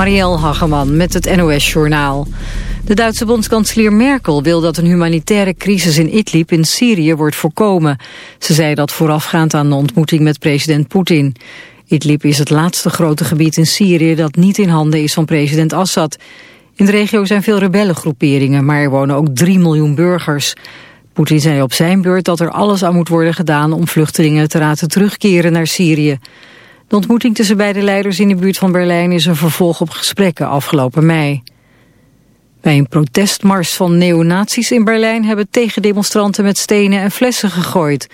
Marielle Hageman met het NOS-journaal. De Duitse bondskanselier Merkel wil dat een humanitaire crisis in Idlib in Syrië wordt voorkomen. Ze zei dat voorafgaand aan de ontmoeting met president Poetin. Idlib is het laatste grote gebied in Syrië dat niet in handen is van president Assad. In de regio zijn veel rebellengroeperingen, maar er wonen ook 3 miljoen burgers. Poetin zei op zijn beurt dat er alles aan moet worden gedaan om vluchtelingen te laten terugkeren naar Syrië. De ontmoeting tussen beide leiders in de buurt van Berlijn is een vervolg op gesprekken afgelopen mei. Bij een protestmars van neonazies in Berlijn hebben tegendemonstranten met stenen en flessen gegooid.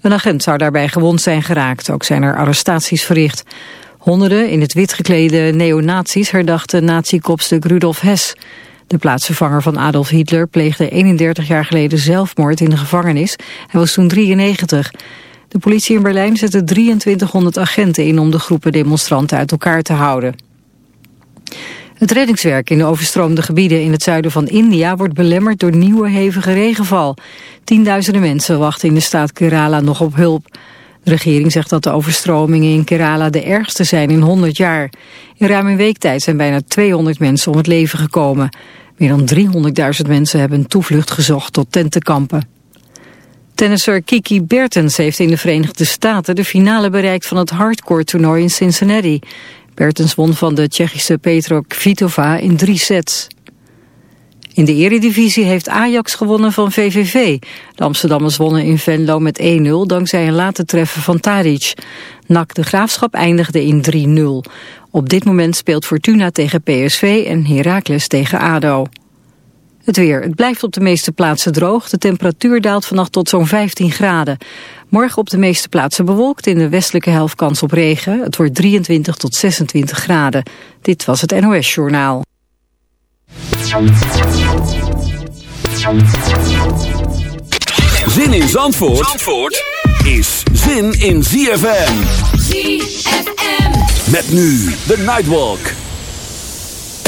Een agent zou daarbij gewond zijn geraakt, ook zijn er arrestaties verricht. Honderden in het wit geklede neonazies herdachten nazi-kopstuk Rudolf Hess. De plaatsvervanger van Adolf Hitler pleegde 31 jaar geleden zelfmoord in de gevangenis. Hij was toen 93. De politie in Berlijn zette 2300 agenten in om de groepen demonstranten uit elkaar te houden. Het reddingswerk in de overstroomde gebieden in het zuiden van India wordt belemmerd door nieuwe hevige regenval. Tienduizenden mensen wachten in de staat Kerala nog op hulp. De regering zegt dat de overstromingen in Kerala de ergste zijn in 100 jaar. In ruim een week tijd zijn bijna 200 mensen om het leven gekomen. Meer dan 300.000 mensen hebben toevlucht gezocht tot tentenkampen. Tennisser Kiki Bertens heeft in de Verenigde Staten de finale bereikt van het hardcore toernooi in Cincinnati. Bertens won van de Tsjechische Petro Kvitova in drie sets. In de eredivisie heeft Ajax gewonnen van VVV. De Amsterdammers wonnen in Venlo met 1-0 dankzij een late treffen van Tadic. NAC de Graafschap eindigde in 3-0. Op dit moment speelt Fortuna tegen PSV en Heracles tegen ADO. Het weer. Het blijft op de meeste plaatsen droog. De temperatuur daalt vannacht tot zo'n 15 graden. Morgen op de meeste plaatsen bewolkt. In de westelijke helft kans op regen. Het wordt 23 tot 26 graden. Dit was het NOS Journaal. Zin in Zandvoort, Zandvoort is zin in ZFM. ZFM. Met nu de Nightwalk.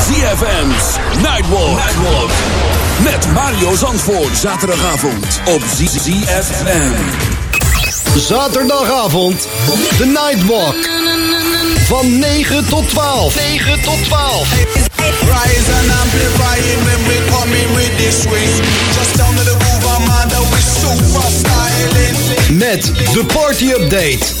ZFM's Nightwalk. Nightwalk. Met Mario Zandvoort. Zaterdagavond op ZFM. Zaterdagavond, de Nightwalk. Van 9 tot 12. 9 tot 12. Rise and amplifying when we come in with this swing. Just down to the groove, I'm with super styling. Met de party update.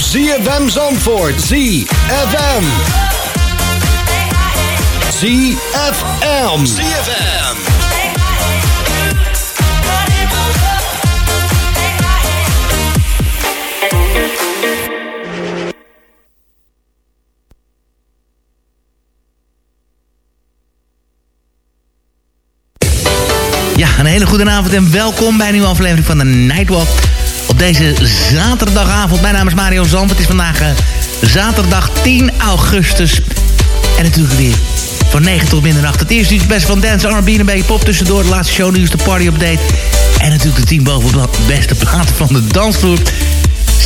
ZFM Zandvoort. ZFM. ZFM. ZFM. Ja, een hele goede avond en welkom bij een nieuwe aflevering van de Nightwalk. Op deze zaterdagavond. Mijn naam is Mario Zand. Het is vandaag eh, zaterdag 10 augustus. En natuurlijk weer van 9 tot middernacht. Het eerste uur best van dance, R&B en beetje pop tussendoor. De laatste show nieuws, de party update. En natuurlijk de team bovenop de beste platen van de dansvloer.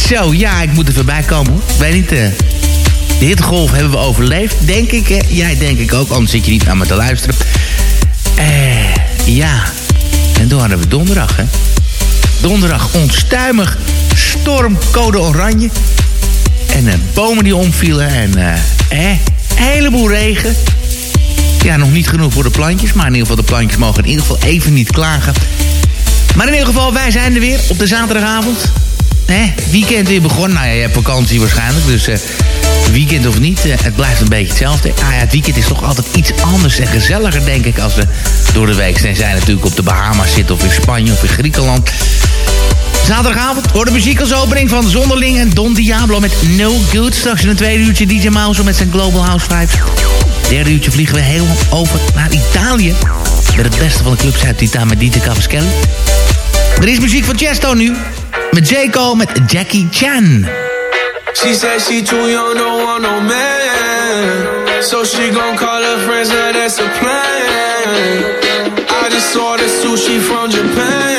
Zo, ja, ik moet er voorbij komen hoor. Weet niet, eh, de hittegolf hebben we overleefd, denk ik. Hè? Jij denk ik ook, anders zit je niet naar me te luisteren. Eh, ja, en toen hadden we donderdag, hè. Donderdag onstuimig stormcode oranje. En uh, bomen die omvielen en eh, een heleboel regen. Ja, nog niet genoeg voor de plantjes, maar in ieder geval de plantjes mogen in ieder geval even niet klagen. Maar in ieder geval, wij zijn er weer op de zaterdagavond. Weekend weer begonnen. Nou ja, je hebt vakantie waarschijnlijk, dus uh, weekend of niet, het blijft een beetje hetzelfde. Ah ja, het weekend is toch altijd iets anders en gezelliger, denk ik, als we door de week zijn. Zijn natuurlijk op de Bahamas zitten of in Spanje of in Griekenland. Zaterdagavond hoort de muziek als opening van Zonderling en Don Diablo met No Good. Straks in een tweede uurtje DJ Mouse met zijn Global House Vibes. Derde uurtje vliegen we helemaal over naar Italië. Met het beste van de clubs uit Italië met DJ Cavaschelli. Er is muziek van Chesto nu. Met J. Cole met Jackie Chan. She said she too young, don't want no man. So she gon' call her friends, now that's a plan. I just saw the sushi from Japan.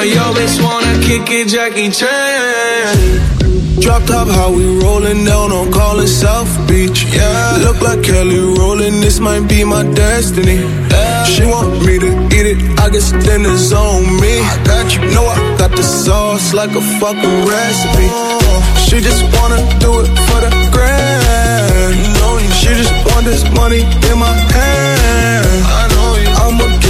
Now yo bitch wanna kick it, Jackie Chan. Drop top, how we rollin' down on callin' South Beach. Yeah, look like Kelly rollin', this might be my destiny. Yeah. She want me to eat it, I guess dinner's on me. I got you, know I got the sauce like a fucking recipe. She just wanna do it for the grand. She just want this money in my hand. I know you.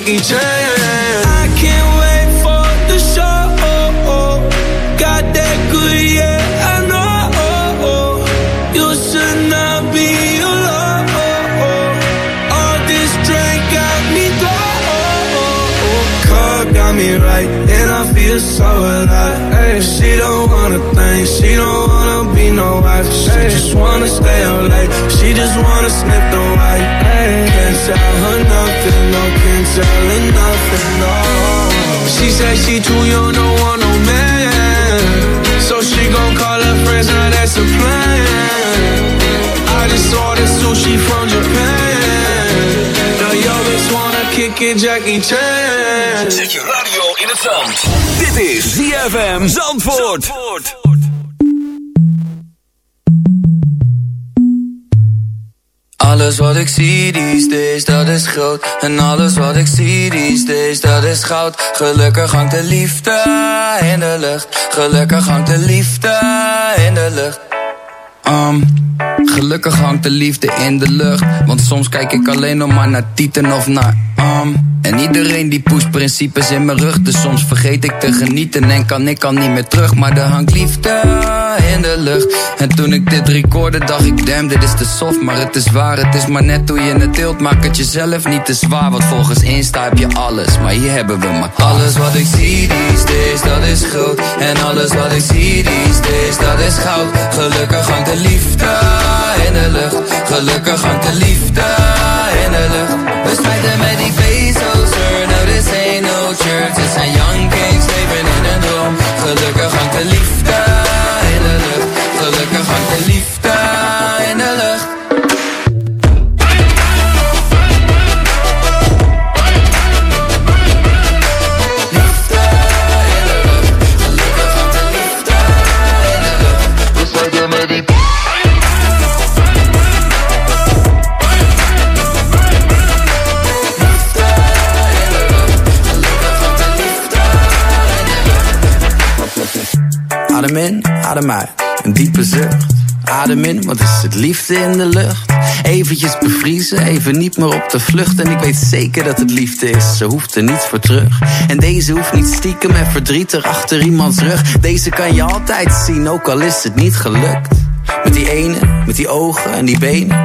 Jackie Chan. I can't wait for the show. Got that good, yeah, I know. You should not be alone. All this drink got me low. Car got me right, and I feel so alive. Ay, she don't wanna think, she don't wanna be no wife. She just wanna stay up late, she just wanna sniff the white. Can't tell her nothing, no, can't tell her nothing, no. She said she too young, don't want no man. So she gon' call her friends, now that's a plan. I just saw the sushi from Japan. Now yo bitch wanna kick it, Jackie Chan. Radio in. Dit is ZFM Zandvoort. Alles wat ik zie these days, dat is groot. En alles wat ik zie these days, dat is goud. Gelukkig hangt de liefde in de lucht. Gelukkig hangt de liefde in de lucht um, Gelukkig hangt de liefde in de lucht Want soms kijk ik alleen nog maar naar tieten of naar um, En iedereen die pusht principes in mijn rug. Dus soms vergeet ik te genieten en kan ik al niet meer terug. Maar er hangt liefde in de lucht. En toen ik dit recorde dacht ik, damn, dit is te soft. Maar het is waar, het is maar net hoe je het tilt. Maak het jezelf niet te zwaar, want volgens Insta heb je alles. Maar hier hebben we maar alles wat ik zie these days, dat is groot. En alles wat ik zie these days, dat is goud. Gelukkig hangt liefde in de lucht. Gelukkig hangt de liefde in de lucht. We spijten met die bezels, sir. No, this ain't no church. Het zijn young kings, leven in een droom. Gelukkig hangt de liefde in de lucht. Gelukkig hangt de liefde Adem in, adem uit. Een diepe zucht. Adem in, wat is het liefde in de lucht? Eventjes bevriezen, even niet meer op de vlucht. En ik weet zeker dat het liefde is, ze hoeft er niets voor terug. En deze hoeft niet stiekem en verdrietig achter iemands rug. Deze kan je altijd zien, ook al is het niet gelukt. Met die ene, met die ogen en die benen.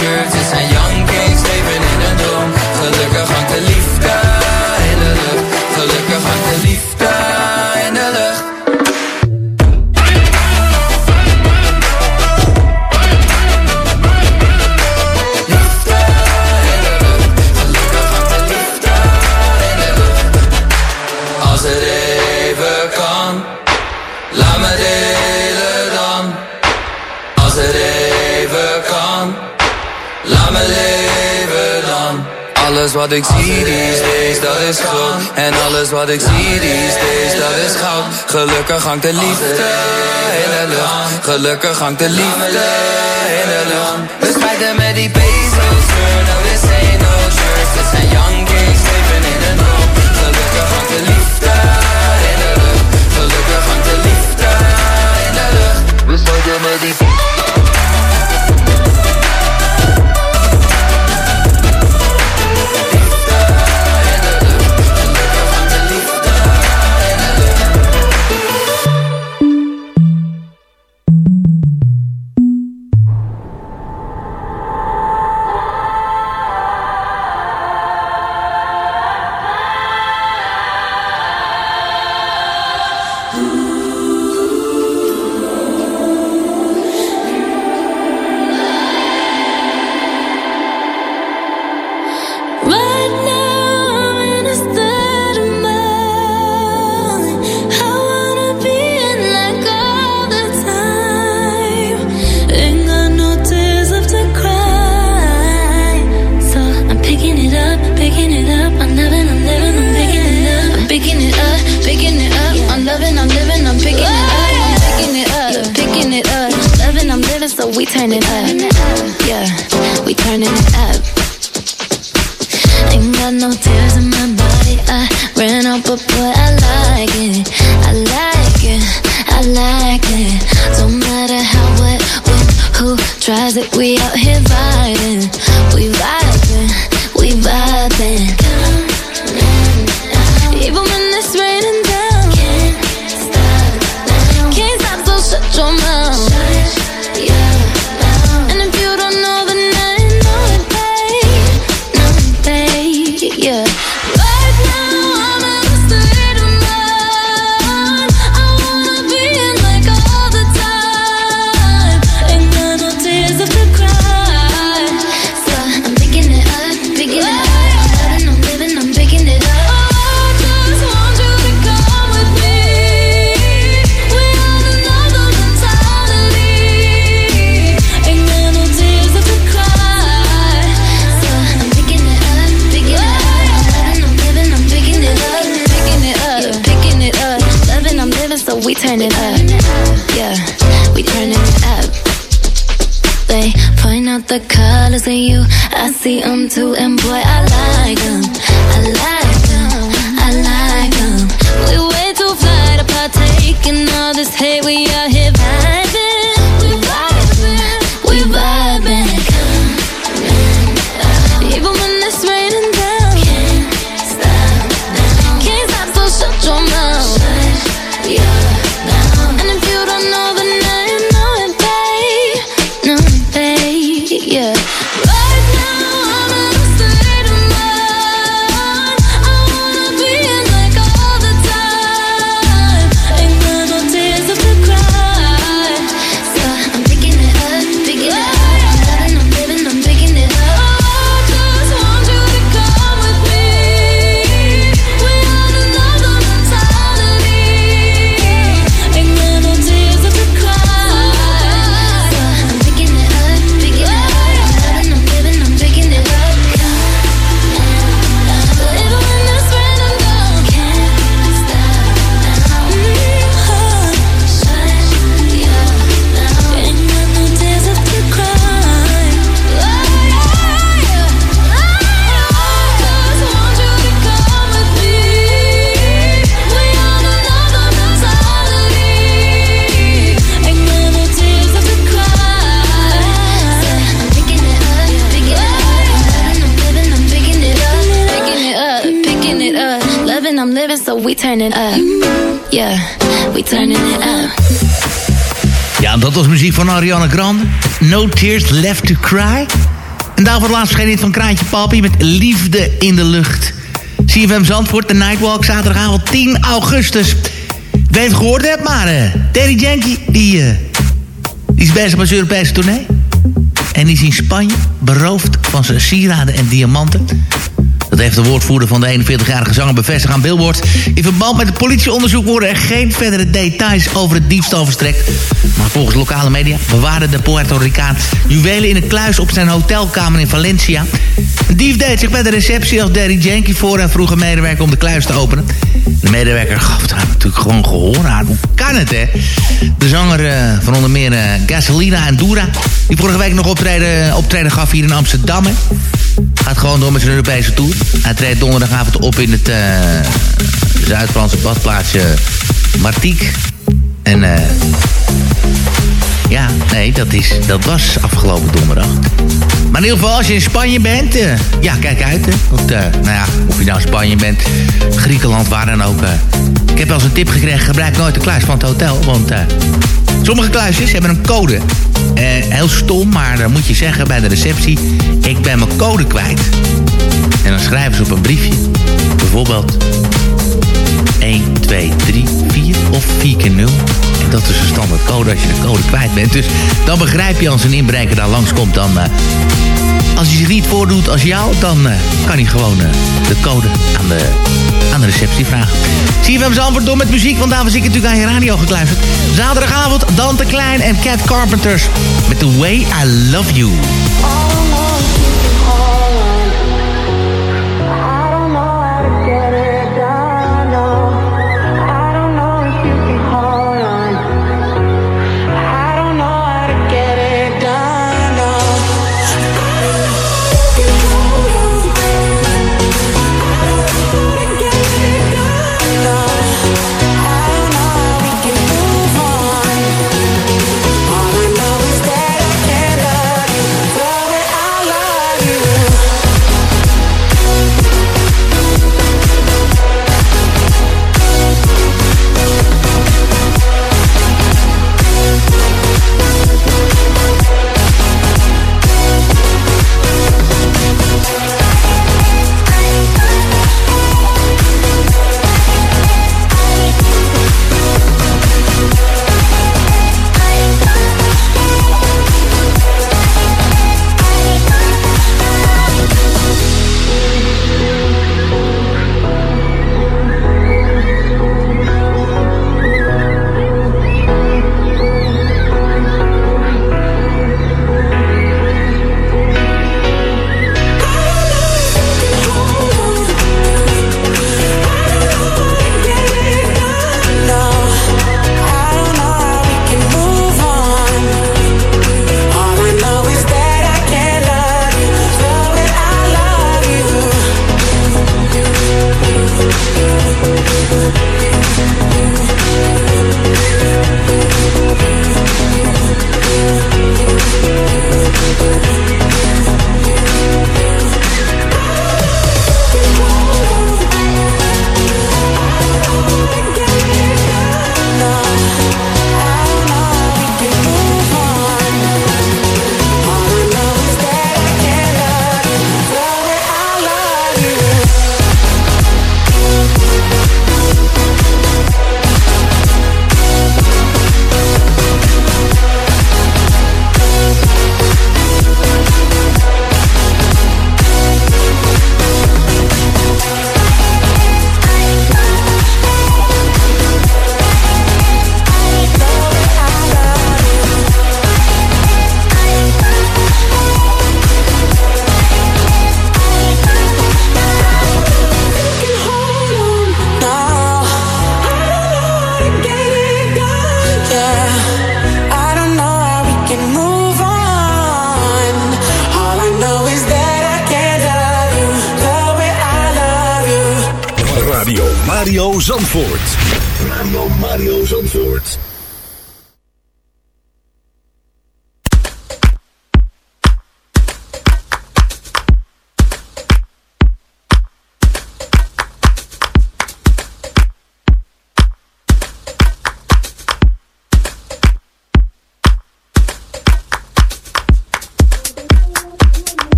church. Het zijn young kings, leven in een droom. Gelukkig Alles wat ik zie these days, dat is groot. En alles wat ik zie these days, dat is goud. Gelukkig hangt de liefde in de. Gelukkig hangt de liefde in de. We spijten met die I see them too, and boy, I like them. I like living, so we turn it up. Yeah, we turning it up. Ja, dat was muziek van Ariana Grande. No Tears Left to Cry. En daarvoor laatst verscheen dit van Kraantje Papi met Liefde in de Lucht. CFM Zandvoort, de Nightwalk, zaterdagavond 10 augustus. Weet het gehoord hebt, maar uh, Terry Jenky, die, eh, die is bezig met zijn Europese tournee. En is in Spanje beroofd van zijn sieraden en diamanten. Dat heeft de woordvoerder van de 41-jarige zanger bevestigd aan Billboard. In verband met het politieonderzoek worden er geen verdere details over het diefstal verstrekt. Maar volgens lokale media bewaarde de Puerto Ricaan juwelen in een kluis op zijn hotelkamer in Valencia. Een dief deed zich bij de receptie als Daddy Yankee voor en vroeg een medewerker om de kluis te openen. De medewerker gaf daar natuurlijk gewoon gehoor aan. Hoe kan het, hè? De zanger eh, van onder meer eh, Gasolina en Dura... die vorige week nog optreden, optreden gaf hier in Amsterdam? Gaat gewoon door met zijn Europese tour. Hij treedt donderdagavond op in het uh, Zuid-Franse badplaatsje Martinique. En eh... ja, nee, dat, is, dat was afgelopen donderdag. Maar in ieder geval, als je in Spanje bent... eh, ja, kijk uit, hè. Want, eh, nou ja, of je nou in Spanje bent... Griekenland, waar dan ook... eh, ik heb wel eens een tip gekregen... gebruik nooit de kluis van het hotel, want... Sommige kluisjes hebben een code. Heel stom, maar dan moet je zeggen bij de receptie... ik ben mijn code kwijt. En dan schrijven ze op een briefje. Bijvoorbeeld 1, 2, 3, 4 of 4 keer 0. Dat is een standaard code als je de code kwijt bent. Dus dan begrijp je als een inbreker daar langskomt... dan eh, als hij zich niet voordoet als jou... dan eh, kan hij gewoon eh, de code aan de, aan de receptie vragen. Zie je hem antwoord door met muziek... want daar was ik natuurlijk aan je radio gekluisterd. Zaterdagavond Dante Klein en Cat Carpenters... met The Way I Love You.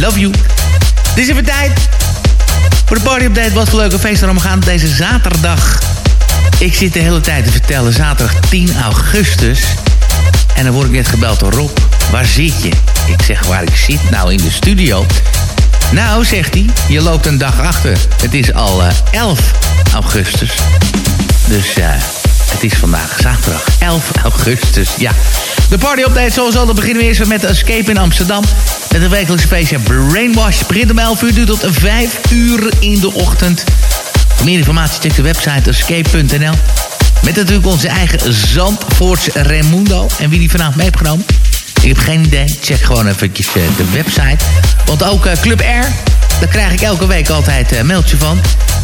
Love You. Het is even tijd voor de party update. Wat voor leuke feesten er gaan deze zaterdag. Ik zit de hele tijd te vertellen, zaterdag 10 augustus. En dan word ik net gebeld door Rob. Waar zit je? Ik zeg waar ik zit, nou in de studio. Nou, zegt hij, je loopt een dag achter. Het is al uh, 11 augustus. Dus uh, het is vandaag zaterdag 11 augustus. Ja, de party update sowieso. Dan beginnen we eerst met Escape in Amsterdam. Met een wekelijkse feestje Brainwash. Begint om 11 uur, duurt tot 5 uur in de ochtend. Voor meer informatie check de website escape.nl. Met natuurlijk onze eigen Zandvoorts Raimundo. En wie die vanavond mee heeft genomen. Ik heb geen idee. Check gewoon eventjes de website. Want ook Club R daar krijg ik elke week altijd een mailtje van.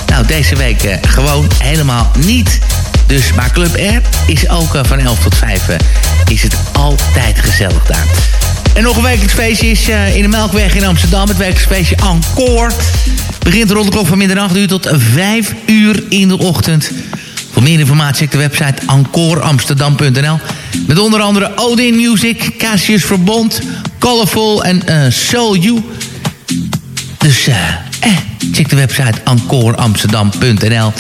Nou, deze week gewoon helemaal niet. Dus, maar Club R is ook van 11 tot 5 is het altijd gezellig daar. En nog een wekelijks feestje is in de Melkweg in Amsterdam. Het wekelijks feestje Encore. Begint rond de klok van middernacht uur tot 5 uur in de ochtend. Voor meer informatie check de website encoreamsterdam.nl. Met onder andere Odin Music, Cassius Verbond, Colorful en uh, Soul You. Dus uh, eh, check de website encoreamsterdam.nl.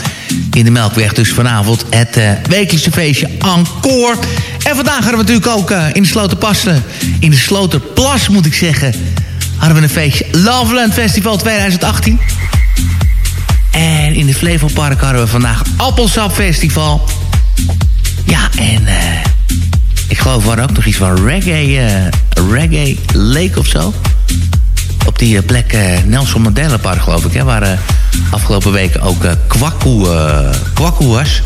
In de Melkweg dus vanavond het uh, wekelijkse feestje Encore. En vandaag hadden we natuurlijk ook uh, in de Sloterpassen, in de Sloterplas moet ik zeggen... hadden we een feestje Loveland Festival 2018. En in de Flevopark hadden we vandaag Appelsap Festival. Ja, en ik geloof er ook nog iets van reggae, reggae Lake of zo. Op die plek uh, Nelson Mandela Park geloof ik, hè, waar afgelopen weken ook kwakkoe, kwakkoe was.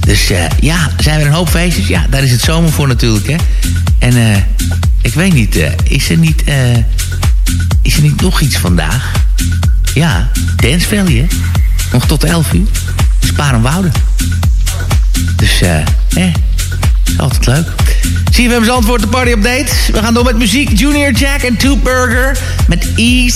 Dus ja, zijn er een hoop feestjes. Ja, daar is het zomer voor natuurlijk, hè. En ik weet niet, is er niet, is er niet nog iets vandaag? Ja, Dance Valley? Nog tot 11 uur. Spaar Wouden. Dus, eh, eh, altijd leuk. Zie je, hebben antwoord de party update. We gaan door met muziek. Junior Jack en Two Burger met E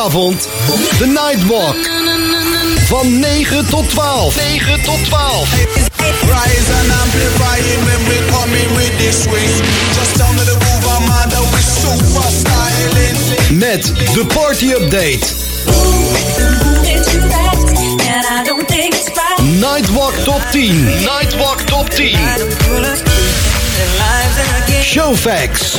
zaterdagavond de Nightwalk. Van 9 tot 12. 9 tot 12. Rise and amplifying when we coming with this swing. Just down to the groove, I'm super styling. Met de party update. Nightwalk top 10. Nightwalk top 10. Showfax.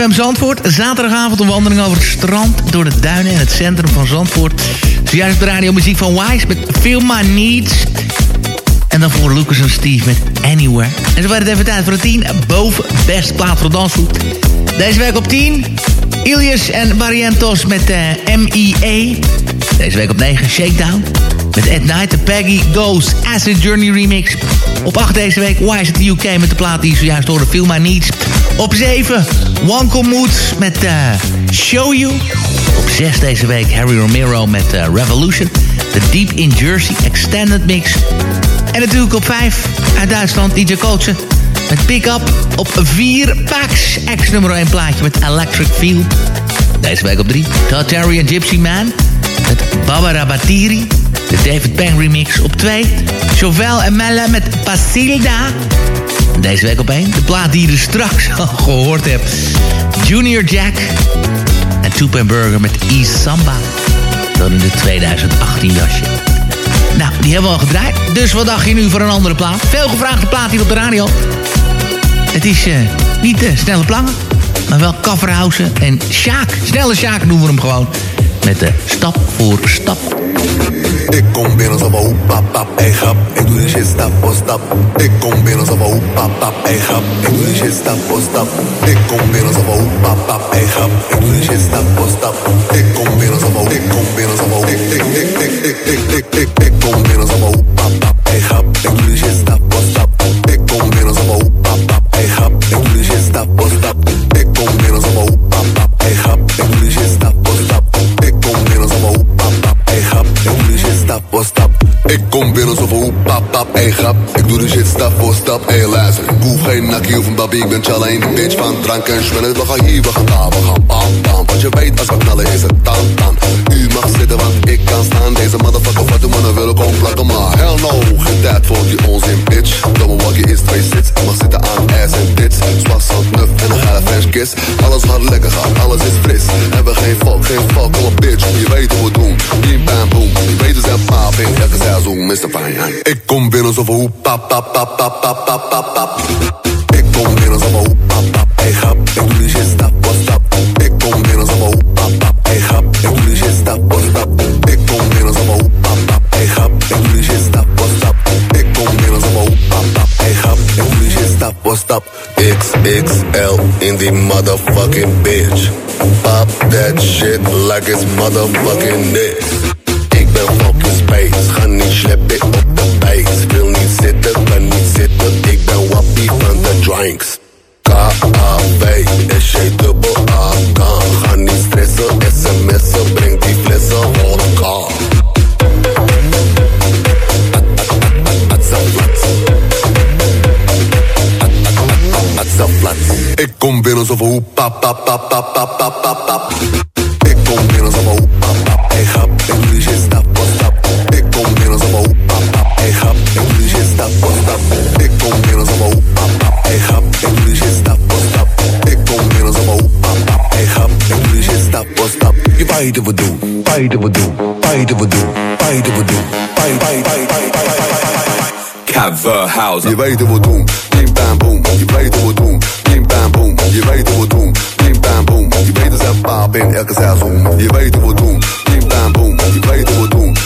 CFM Zandvoort. Zaterdagavond een wandeling over het strand, door de duinen en het centrum van Zandvoort. Zojuist de radio muziek van Wise met Feel My Needs. En dan voor Lucas en Steve met Anywhere. En zo werd het even tijd voor de 10 boven best plaat voor dansvoet. Deze week op 10 Ilias en Barrientos met uh, M.I.E. Deze week op 9 Shakedown. Met At Night, de Peggy Goes Acid Journey remix. Op 8 deze week, Why is it the UK met de plaat die zojuist hoorde, Feel My Needs. Op 7, Wanko Mood met uh, Show You. Op 6 deze week, Harry Romero met uh, Revolution. The Deep in Jersey Extended Mix. En natuurlijk op 5, uit Duitsland, DJ Coachen met Pick Up. Op 4, Pax, ex nummer 1 plaatje met Electric Feel. Deze week op 3, Todd Terry en Gypsy Man met Barbara Batiri. De David Pang remix op 2. Chauvel en Melle met Pasilda. Deze week op 1. De plaat die je er straks al gehoord hebt. Junior Jack. En Tupen Burger met East Samba. Dan in de 2018 jasje. Nou, die hebben we al gedraaid. Dus wat dacht je nu voor een andere plaat? Veel gevraagde plaat hier op de radio. Het is uh, niet de snelle plangen. Maar wel Kafferhausen en Sjaak. Snelle Sjaak noemen we hem gewoon. Met de stap voor stap. Ik kom binnen zo van hoep, pap, pap, ey grap. Ik doe shit stap voor stap. Ik kom binnen zo van hoep, pap, pap, ey grap. Ik doe shit stap voor stap. Ik kom binnen zo van hoep, pap, pap, ey grap. Ik doe shit stap voor stap. Ik kom binnen zo van ik kom binnen zo van ik, ik, ik, ik, ik, ik, ik, ik, ik kom binnen hoep, pap, pap, ey grap. Ik doe stap voor stap. Stap voor stap ey luister. Ik hoef geen nakkie of een babi Ik ben challa in de bitch van drank en schwellen We gaan hier, we gaan daar, we gaan bam bam. Want je weet als we knallen is het tam tam u mag zitten, want ik kan staan. Deze motherfucker wat de mannen willen komen plakken, maar hell no. Geen tijd voor die onzin, bitch. Domme walkie is twee sits. Ik mag zitten aan ass en tits. Zwart zand, nuf en een geile French kiss. Alles wat lekker gaan, alles is fris. Hebben geen fuck, geen fuck, kom op bitch. Je weet hoe we doen. Bim bam boom. Je weet dus en paap in elke seizoen, Mr. Fine. Ik kom binnen zoveel hoe pap, pap, pap, pap, pap, pap, pap, pap. XXL in the motherfucking bitch. Pop that shit like it's motherfucking this. Ik ben fucking space, ga niet sleppen op de base Wil niet zitten, kan niet zitten, ik ben wappie van de drinks. K-A-B, S-J kom binnen zo van hoe pap pap pap pap pap pap pap pap Ik kom binnen zo van hoe pap pap ey grap Ik doe die shit stap voor stap Ik kom binnen zo van hoe pap pap ey grap Ik doe die shit stap voor stap Ik kom binnen zo van hoe pap pap ey grap Ik doe die shit stap voor stap Ik kom binnen zo van hoe pap pap ey grap Ik doe die shit stap voor stap Je weet wat we doen, weet wat we doen, weet wat we doen, weet wat we doen, weet, weet, weet, weet, weet, Coverhouse. Je weet wat we doen, bim bam boom. Je weet wat we doen, in elke seizoen. Je weet wat we doen, bim bam boom. Je weet wat we doen,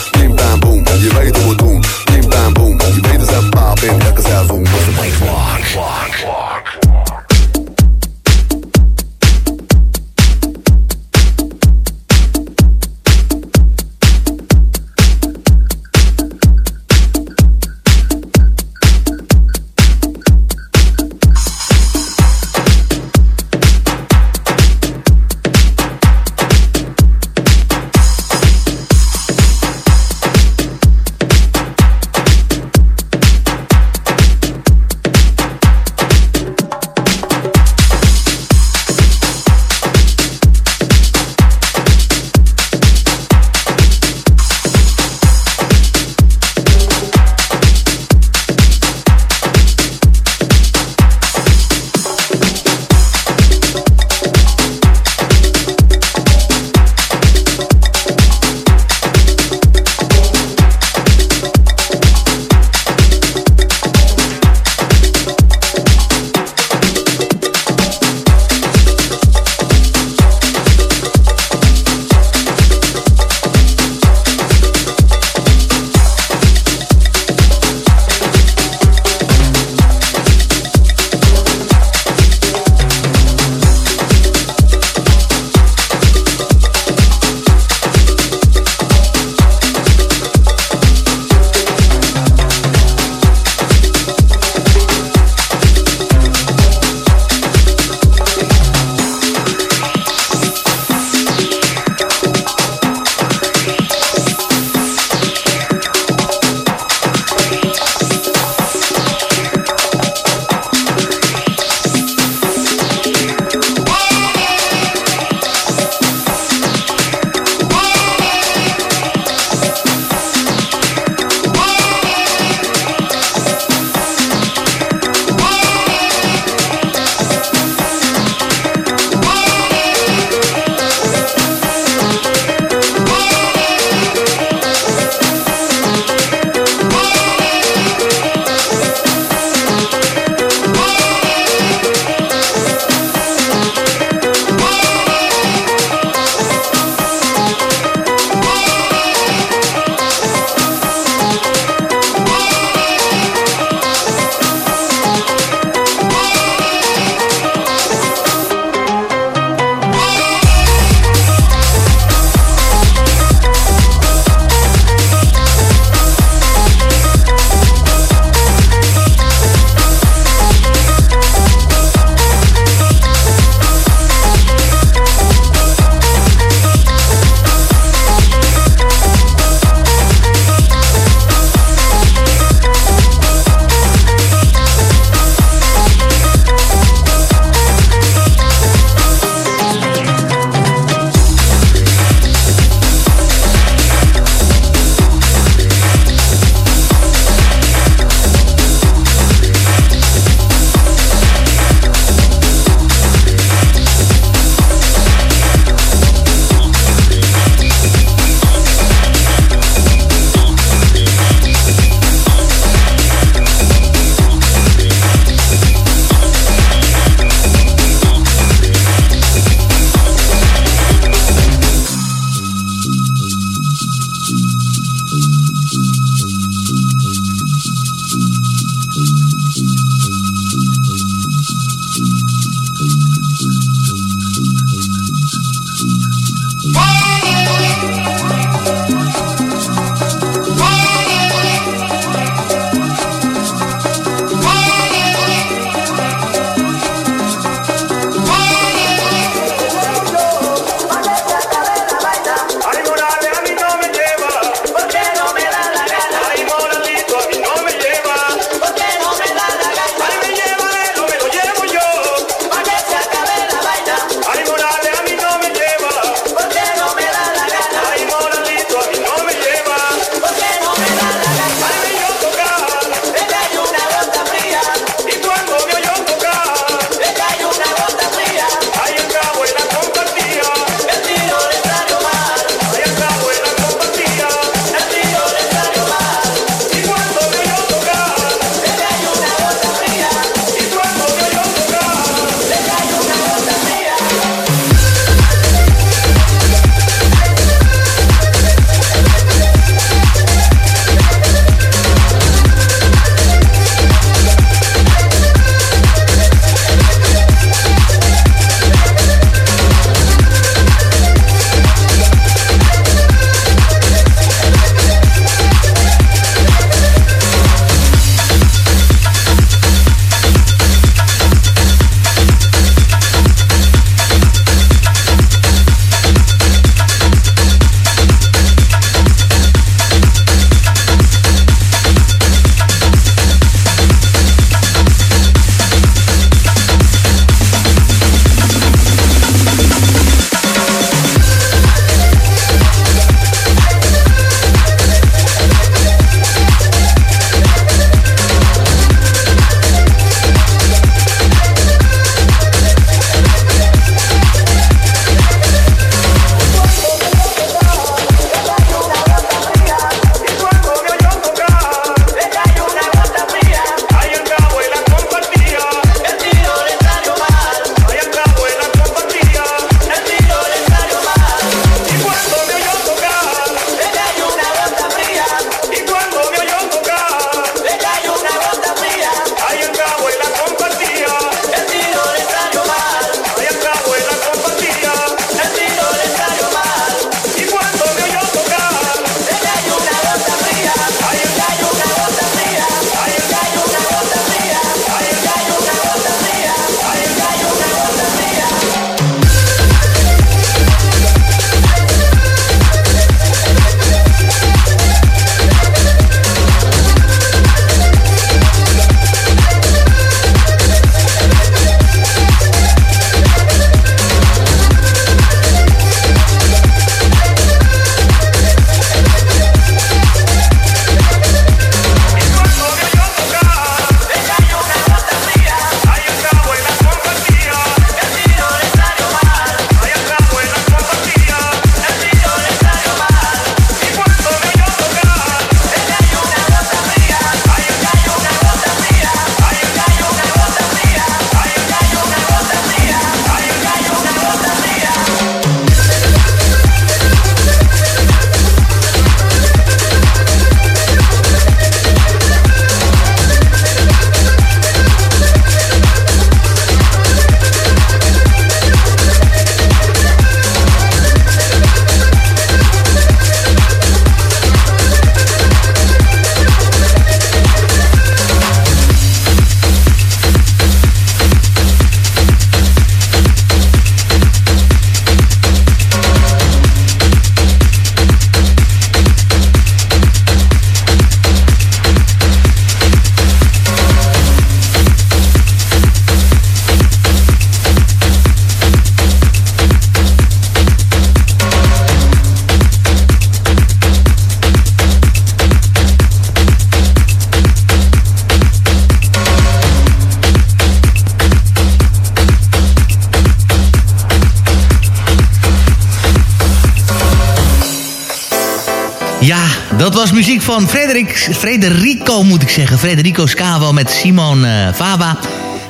van Frederik, Frederico, moet ik zeggen. Frederico Scavo met Simon uh, Fava.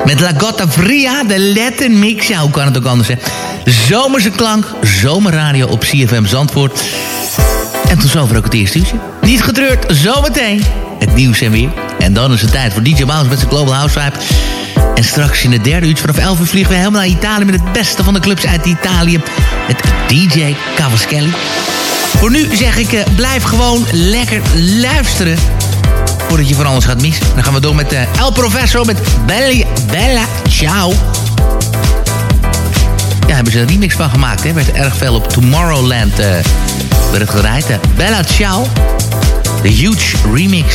Met La Gotta Fria, de Latin Mix. Ja, hoe kan het ook anders, hè? Zomerse klank, zomerradio op CFM Zandvoort. En tot zover ook het eerste uurtje. Niet getreurd, zometeen het nieuws en weer. En dan is het tijd voor DJ Mouse met zijn Global House Vibe. En straks in het derde uur vanaf 11 uur vliegen we helemaal naar Italië... met het beste van de clubs uit Italië. Met DJ Cavaschelli. Voor nu zeg ik, uh, blijf gewoon lekker luisteren. Voordat je van alles gaat missen. Dan gaan we door met uh, El Professor met Bella, Ciao. Ja, hebben ze een remix van gemaakt. Hè? Werd erg veel op Tomorrowland uh, werd het gedraaid. Bella Ciao. De huge remix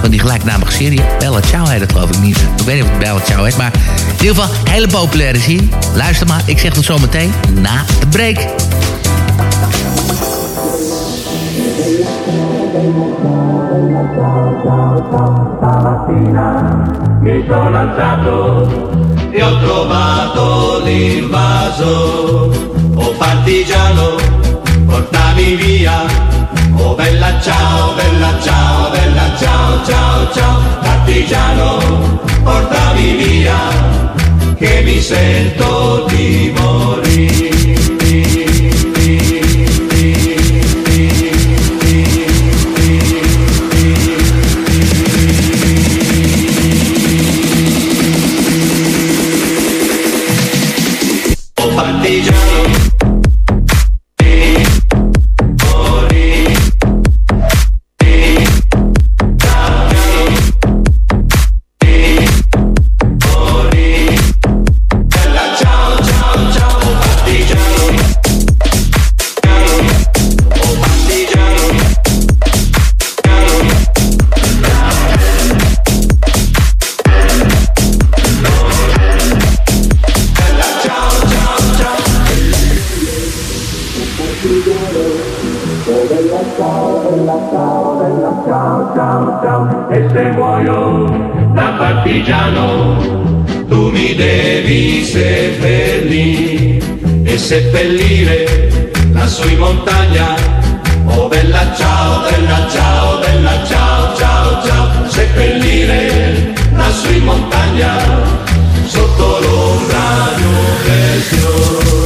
van die gelijknamige serie. Bella Ciao heet het geloof ik niet. Ik weet niet of het Bella Ciao heet, maar in ieder geval hele populaire serie. Luister maar, ik zeg tot zometeen na de break. Stamattina mi sono alzato e ho trovato l'invaso. Oh partigiano, portami via. Oh bella ciao, bella ciao, bella ciao, ciao, ciao. Partigiano, portami via, che mi sento di morire. E se muoio da partigiano tu mi devi seppellire. E seppellire lassù in montagna oh bella ciao bella ciao bella ciao ciao ciao. Seppellire lassù in montagna sotto l'ombra di un